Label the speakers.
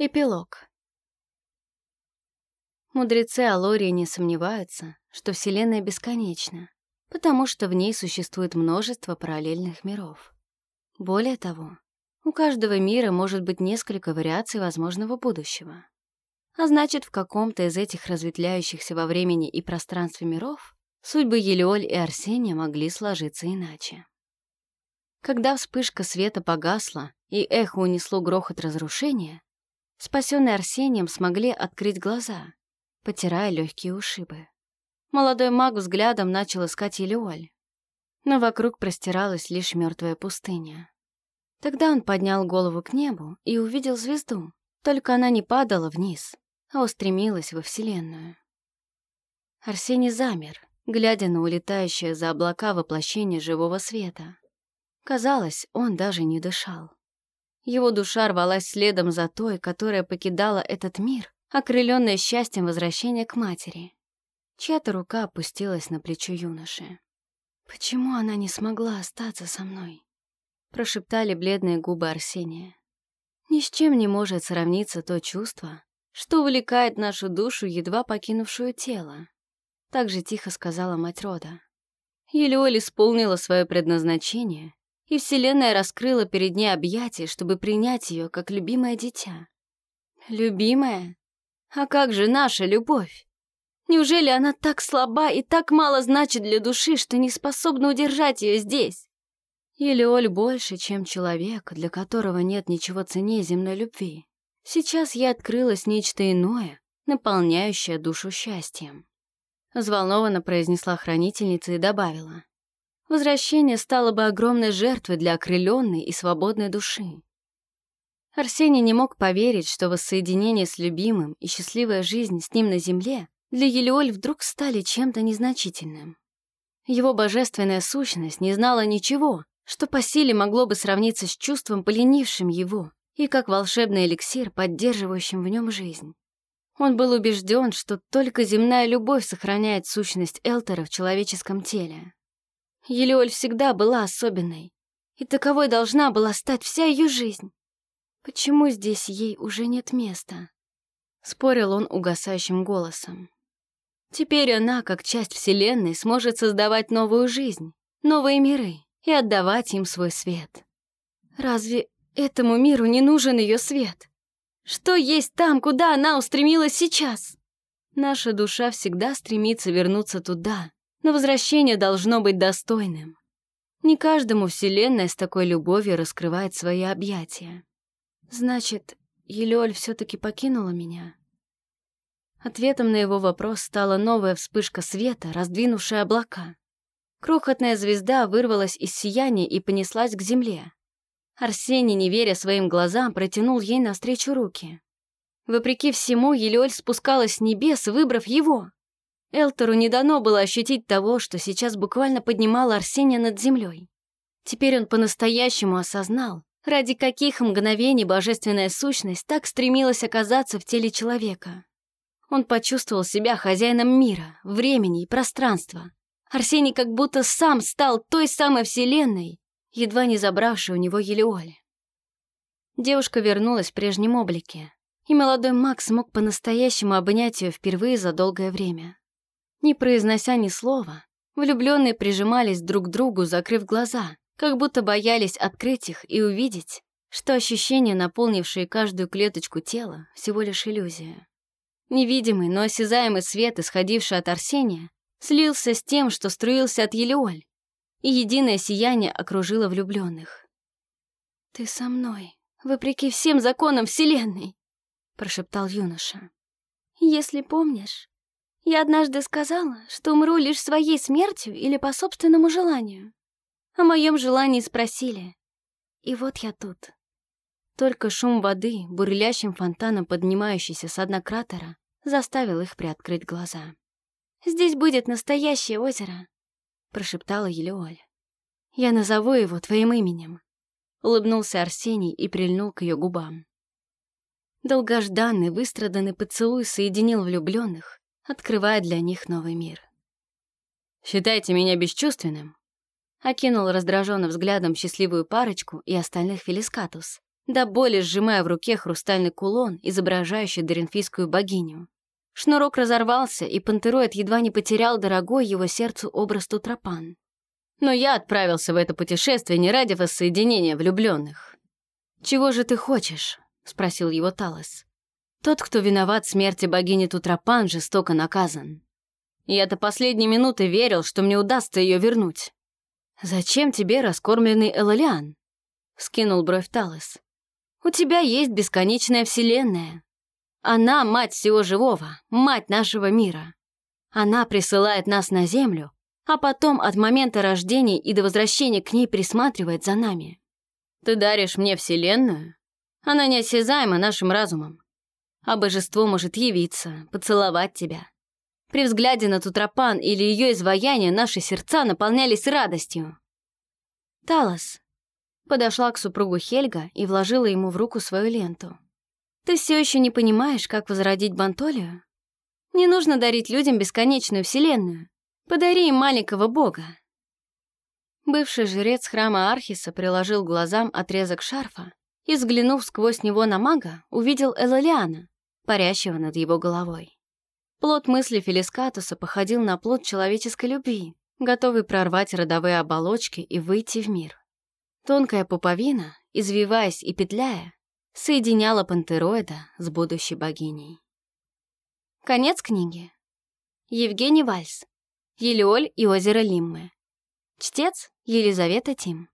Speaker 1: Эпилог. Мудрецы Алории не сомневаются, что Вселенная бесконечна, потому что в ней существует множество параллельных миров. Более того, у каждого мира может быть несколько вариаций возможного будущего. А значит, в каком-то из этих разветвляющихся во времени и пространстве миров судьбы Елеоль и Арсения могли сложиться иначе. Когда вспышка света погасла и эхо унесло грохот разрушения, Спасенные Арсением смогли открыть глаза, потирая легкие ушибы. Молодой маг взглядом начал искать Елеоль, но вокруг простиралась лишь мертвая пустыня. Тогда он поднял голову к небу и увидел звезду, только она не падала вниз, а устремилась во Вселенную. Арсений замер, глядя на улетающее за облака воплощение живого света. Казалось, он даже не дышал. Его душа рвалась следом за той, которая покидала этот мир, окрыленная счастьем возвращения к матери. Чья-то рука опустилась на плечо юноши. «Почему она не смогла остаться со мной?» Прошептали бледные губы Арсения. «Ни с чем не может сравниться то чувство, что увлекает нашу душу, едва покинувшую тело», так же тихо сказала мать рода. Елеоль исполнила свое предназначение и Вселенная раскрыла перед ней объятия, чтобы принять ее как любимое дитя. Любимая? А как же наша любовь? Неужели она так слаба и так мало значит для души, что не способна удержать ее здесь? Или Оль больше, чем человек, для которого нет ничего ценнее земной любви. Сейчас я открылась нечто иное, наполняющее душу счастьем. Взволнованно произнесла хранительница и добавила. Возвращение стало бы огромной жертвой для окрыленной и свободной души. Арсений не мог поверить, что воссоединение с любимым и счастливая жизнь с ним на земле для Елеоль вдруг стали чем-то незначительным. Его божественная сущность не знала ничего, что по силе могло бы сравниться с чувством, поленившим его, и как волшебный эликсир, поддерживающим в нем жизнь. Он был убежден, что только земная любовь сохраняет сущность Элтера в человеческом теле. Елеоль всегда была особенной, и таковой должна была стать вся ее жизнь. Почему здесь ей уже нет места? Спорил он угасающим голосом. Теперь она, как часть Вселенной, сможет создавать новую жизнь, новые миры и отдавать им свой свет. Разве этому миру не нужен ее свет? Что есть там, куда она устремилась сейчас? Наша душа всегда стремится вернуться туда, но возвращение должно быть достойным. Не каждому Вселенная с такой любовью раскрывает свои объятия. Значит, Елёль все-таки покинула меня? Ответом на его вопрос стала новая вспышка света, раздвинувшая облака. Крохотная звезда вырвалась из сияния и понеслась к земле. Арсений, не веря своим глазам, протянул ей навстречу руки. Вопреки всему, Елёль спускалась с небес, выбрав его. Элтору не дано было ощутить того, что сейчас буквально поднимало Арсения над землей. Теперь он по-настоящему осознал, ради каких мгновений божественная сущность так стремилась оказаться в теле человека. Он почувствовал себя хозяином мира, времени и пространства. Арсений как будто сам стал той самой вселенной, едва не забравшей у него Елеоль. Девушка вернулась в прежнем облике, и молодой Макс смог по-настоящему обнять ее впервые за долгое время. Не произнося ни слова, влюбленные прижимались друг к другу, закрыв глаза, как будто боялись открыть их и увидеть, что ощущения, наполнившие каждую клеточку тела, всего лишь иллюзия. Невидимый, но осязаемый свет, исходивший от Арсения, слился с тем, что струился от Елеоль, и единое сияние окружило влюбленных. «Ты со мной, вопреки всем законам Вселенной», — прошептал юноша. «Если помнишь, я однажды сказала, что умру лишь своей смертью или по собственному желанию. О моем желании спросили. И вот я тут. Только шум воды, бурлящим фонтаном поднимающийся с дна кратера, заставил их приоткрыть глаза. «Здесь будет настоящее озеро», — прошептала Елеоль. «Я назову его твоим именем», — улыбнулся Арсений и прильнул к ее губам. Долгожданный, выстраданный поцелуй соединил влюбленных, открывая для них новый мир. «Считайте меня бесчувственным?» Окинул раздраженным взглядом счастливую парочку и остальных Фелискатус, до боли сжимая в руке хрустальный кулон, изображающий доринфийскую богиню. Шнурок разорвался, и пантероид едва не потерял дорогой его сердцу образ Тутрапан. Но я отправился в это путешествие не ради воссоединения влюбленных. «Чего же ты хочешь?» — спросил его Талос. «Тот, кто виноват в смерти богини Тутрапан, жестоко наказан. Я до последней минуты верил, что мне удастся ее вернуть. Зачем тебе раскормленный Элалиан?» — скинул бровь Талос. «У тебя есть бесконечная вселенная. Она — мать всего живого, мать нашего мира. Она присылает нас на Землю, а потом от момента рождения и до возвращения к ней присматривает за нами. Ты даришь мне Вселенную? Она неосязаема нашим разумом. А божество может явиться, поцеловать тебя. При взгляде на Тутрапан или ее изваяние наши сердца наполнялись радостью. Талос подошла к супругу Хельга и вложила ему в руку свою ленту. «Ты все еще не понимаешь, как возродить Бантолию? Не нужно дарить людям бесконечную вселенную. Подари им маленького бога». Бывший жрец храма Архиса приложил глазам отрезок шарфа и, взглянув сквозь него на мага, увидел Элалиана, парящего над его головой. Плод мысли Фелискатуса походил на плод человеческой любви, готовый прорвать родовые оболочки и выйти в мир. Тонкая пуповина, извиваясь и петляя, соединяла пантероида с будущей богиней. Конец книги. Евгений Вальс. Елеоль и озеро Лиммы. Чтец Елизавета Тим.